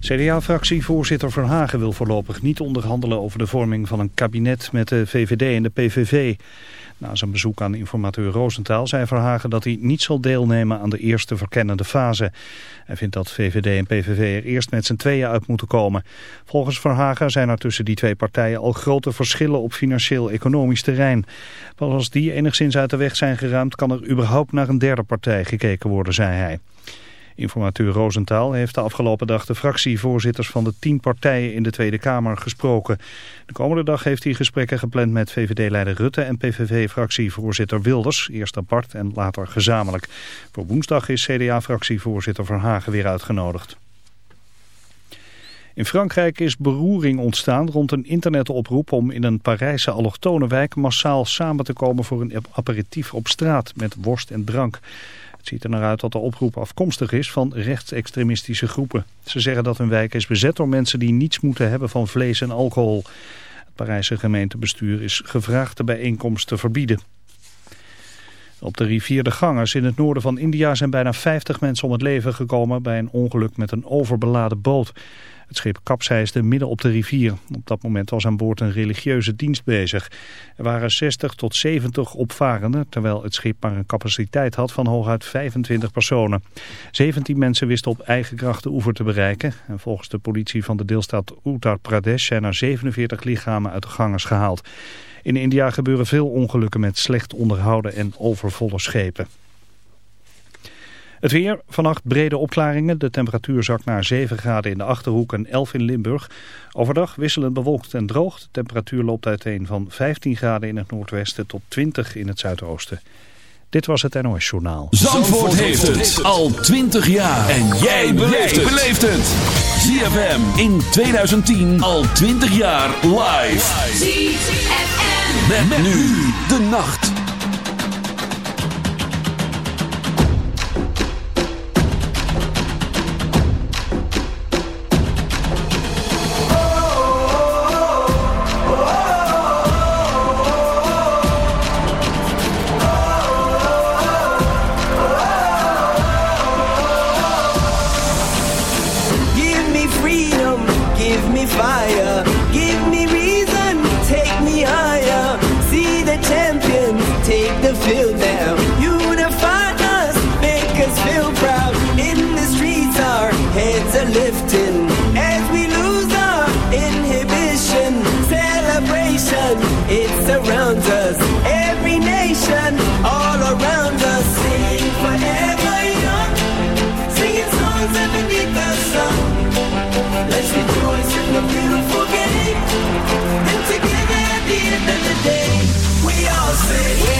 CDA-fractievoorzitter Verhagen wil voorlopig niet onderhandelen over de vorming van een kabinet met de VVD en de PVV. Na zijn bezoek aan informateur Roosentaal zei Verhagen dat hij niet zal deelnemen aan de eerste verkennende fase. Hij vindt dat VVD en PVV er eerst met z'n tweeën uit moeten komen. Volgens Verhagen zijn er tussen die twee partijen al grote verschillen op financieel-economisch terrein. Pas als die enigszins uit de weg zijn geruimd kan er überhaupt naar een derde partij gekeken worden, zei hij. Informateur Roosentaal heeft de afgelopen dag de fractievoorzitters van de tien partijen in de Tweede Kamer gesproken. De komende dag heeft hij gesprekken gepland met VVD-leider Rutte en PVV-fractievoorzitter Wilders, eerst apart en later gezamenlijk. Voor woensdag is CDA-fractievoorzitter Verhagen weer uitgenodigd. In Frankrijk is beroering ontstaan rond een internetoproep om in een Parijse allochtonenwijk massaal samen te komen voor een aperitief op straat met worst en drank. Het ziet er naar uit dat de oproep afkomstig is van rechtsextremistische groepen. Ze zeggen dat hun wijk is bezet door mensen die niets moeten hebben van vlees en alcohol. Het Parijse gemeentebestuur is gevraagd de bijeenkomst te verbieden. Op de rivier de Gangers in het noorden van India zijn bijna 50 mensen om het leven gekomen bij een ongeluk met een overbeladen boot. Het schip kapseisde midden op de rivier. Op dat moment was aan boord een religieuze dienst bezig. Er waren 60 tot 70 opvarenden, terwijl het schip maar een capaciteit had van hooguit 25 personen. 17 mensen wisten op eigen kracht de oever te bereiken. En volgens de politie van de deelstaat Uttar Pradesh zijn er 47 lichamen uit de gangers gehaald. In India gebeuren veel ongelukken met slecht onderhouden en overvolle schepen. Het weer, vannacht brede opklaringen. De temperatuur zakt naar 7 graden in de Achterhoek en 11 in Limburg. Overdag wisselend bewolkt en droog. De temperatuur loopt uiteen van 15 graden in het noordwesten tot 20 in het zuidoosten. Dit was het NOS Journaal. Zandvoort, heeft het al 20 jaar. En jij beleeft het. ZFM in 2010 al 20 jaar live. ZFM. Met, met nu de nacht. Yeah.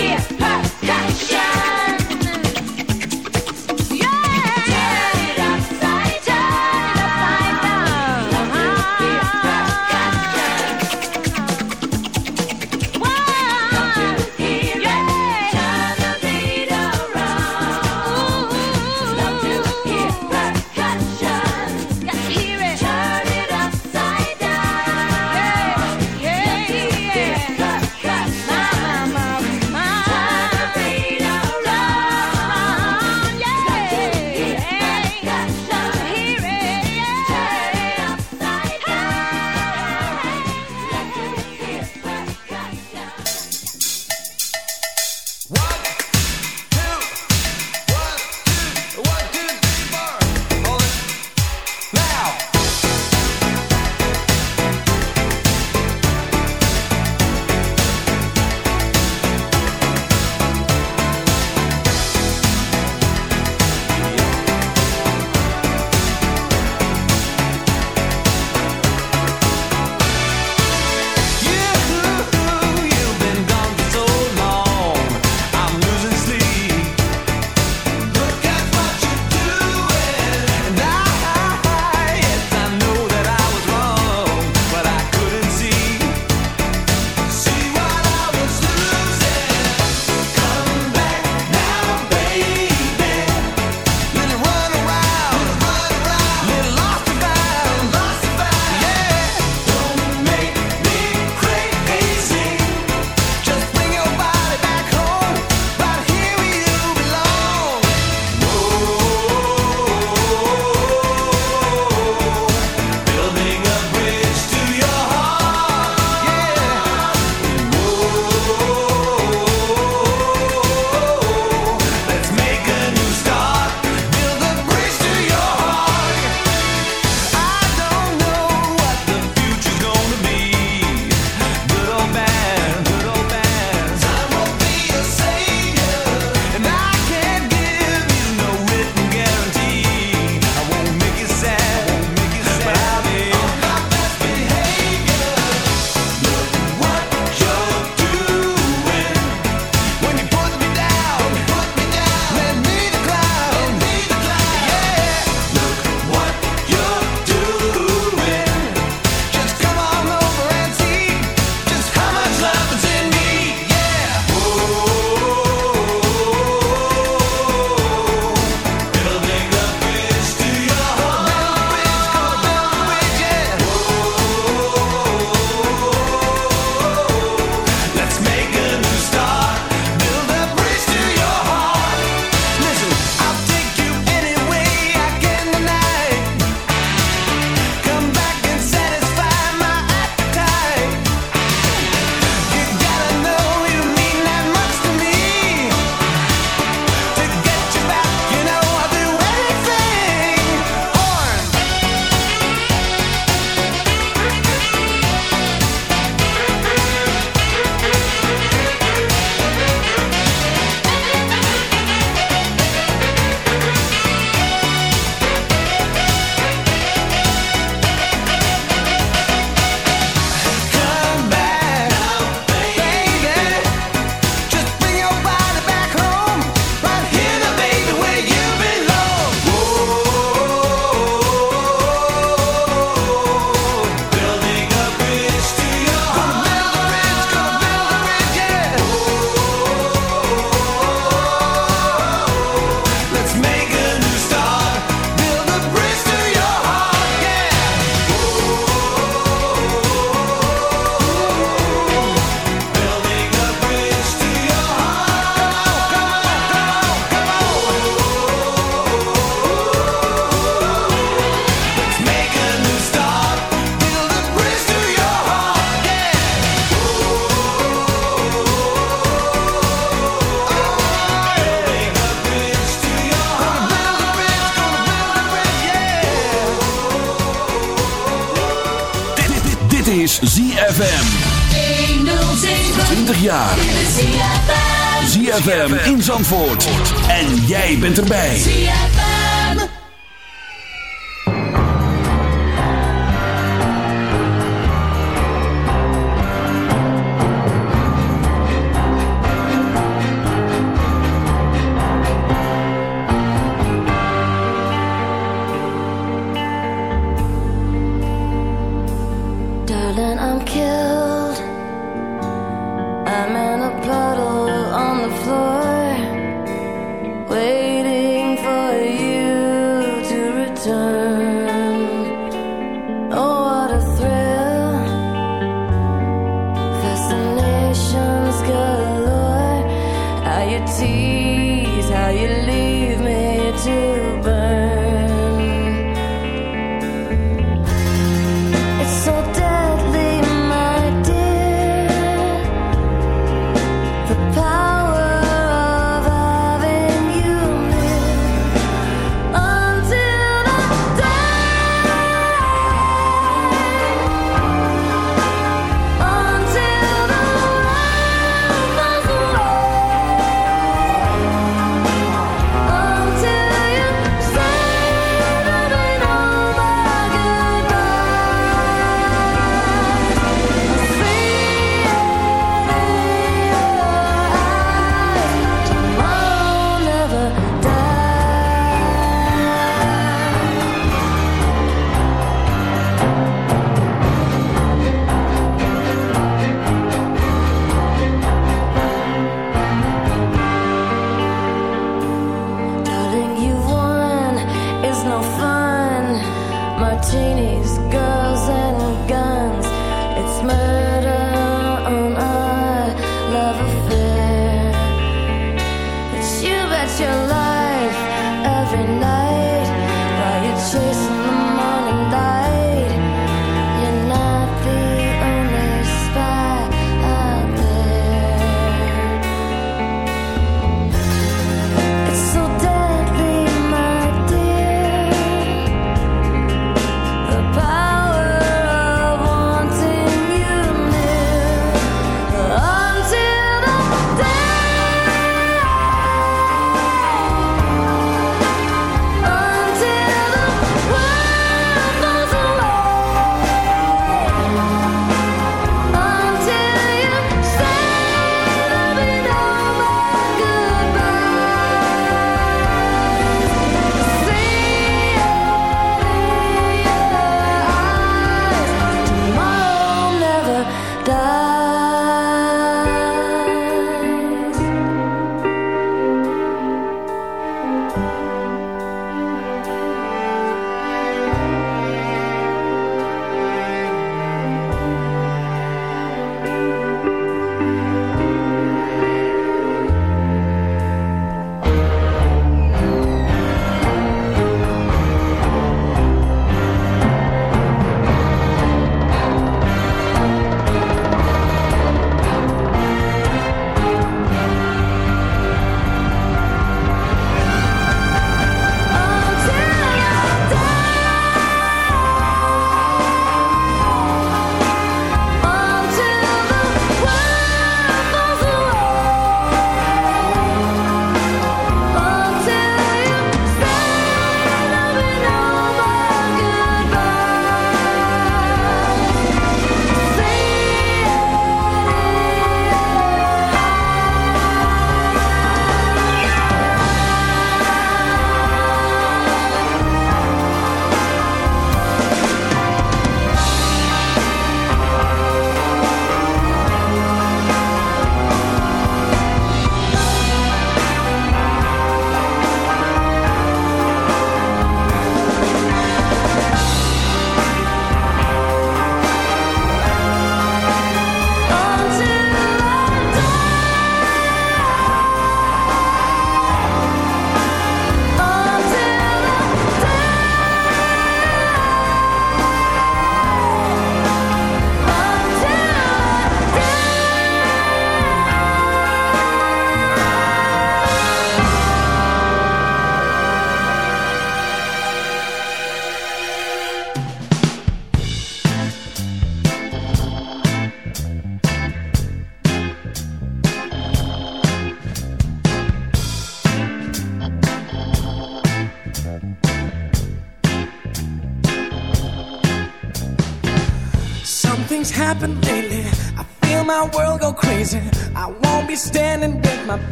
hear her. Bent erbij.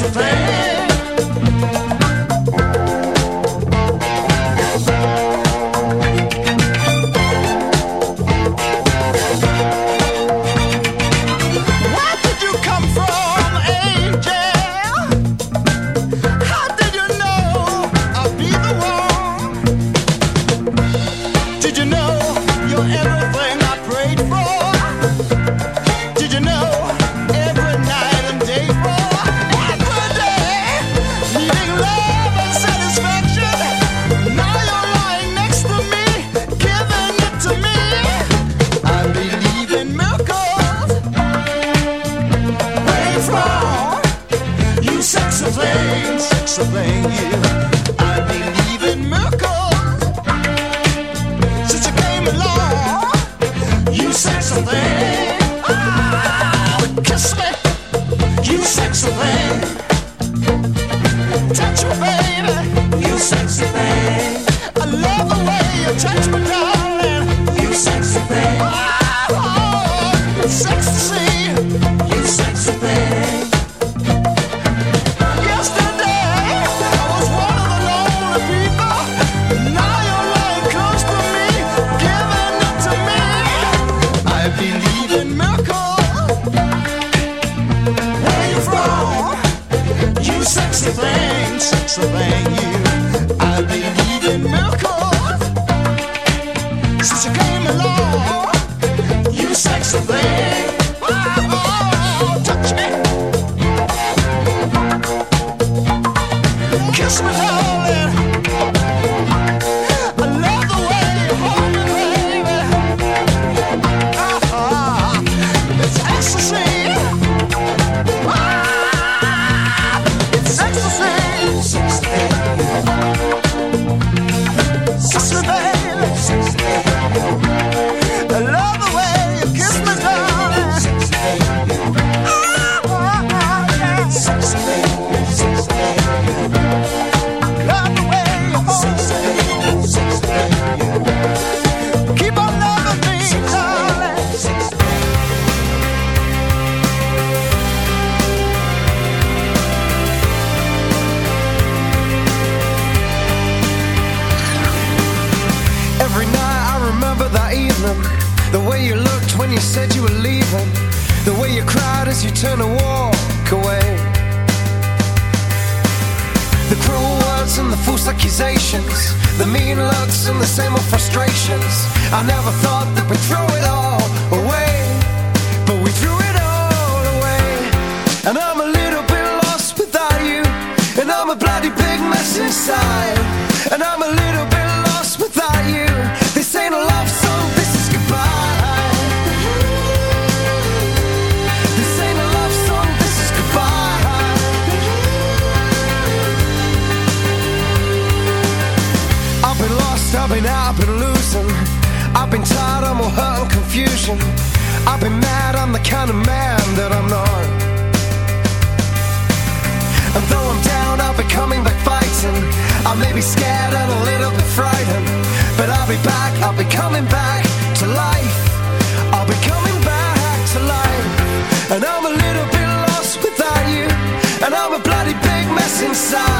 Japan. side.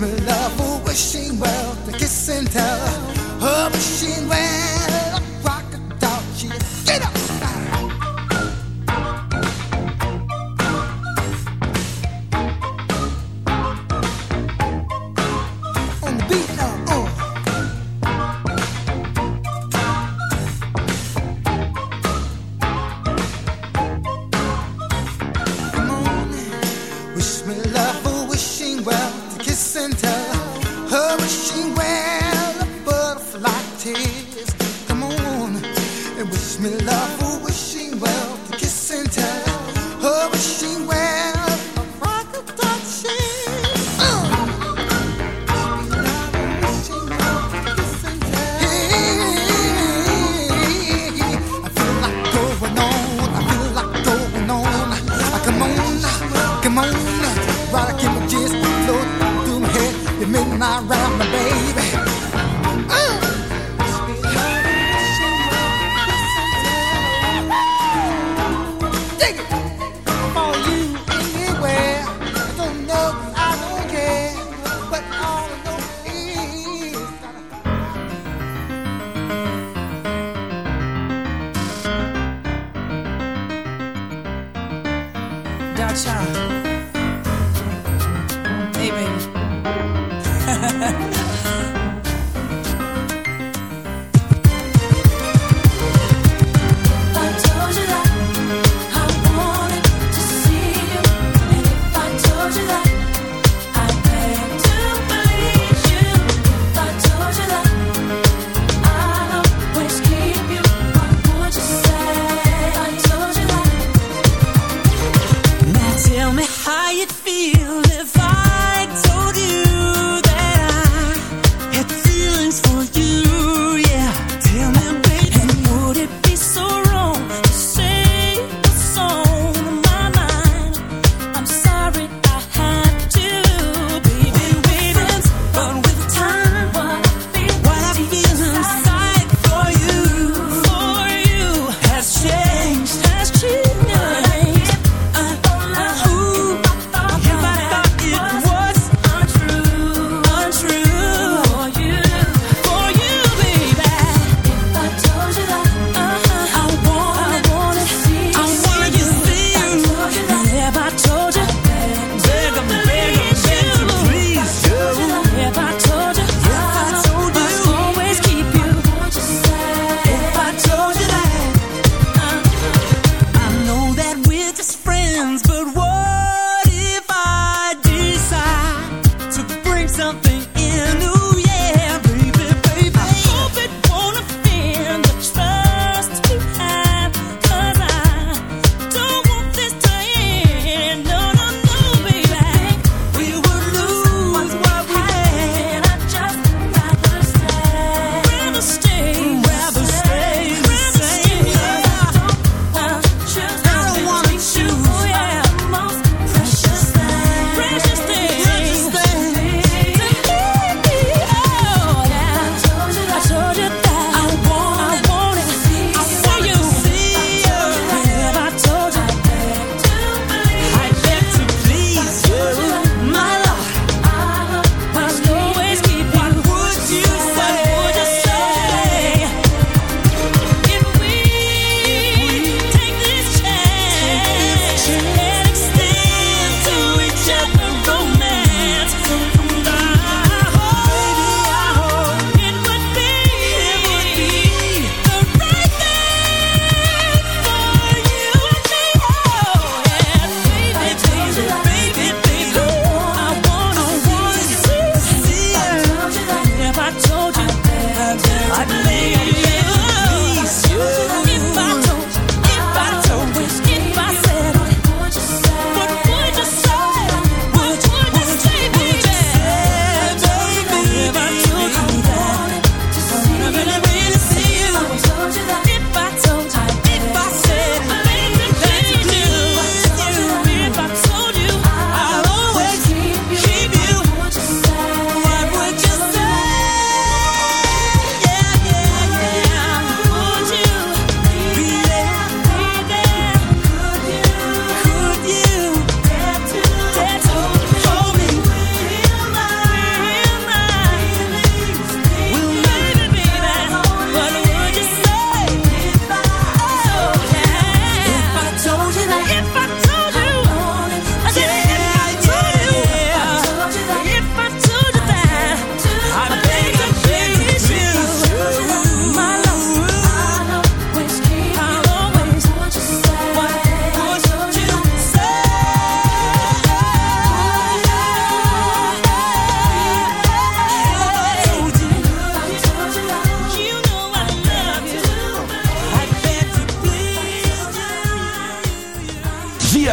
me love for wishing well, the kiss and tell, oh wishing well.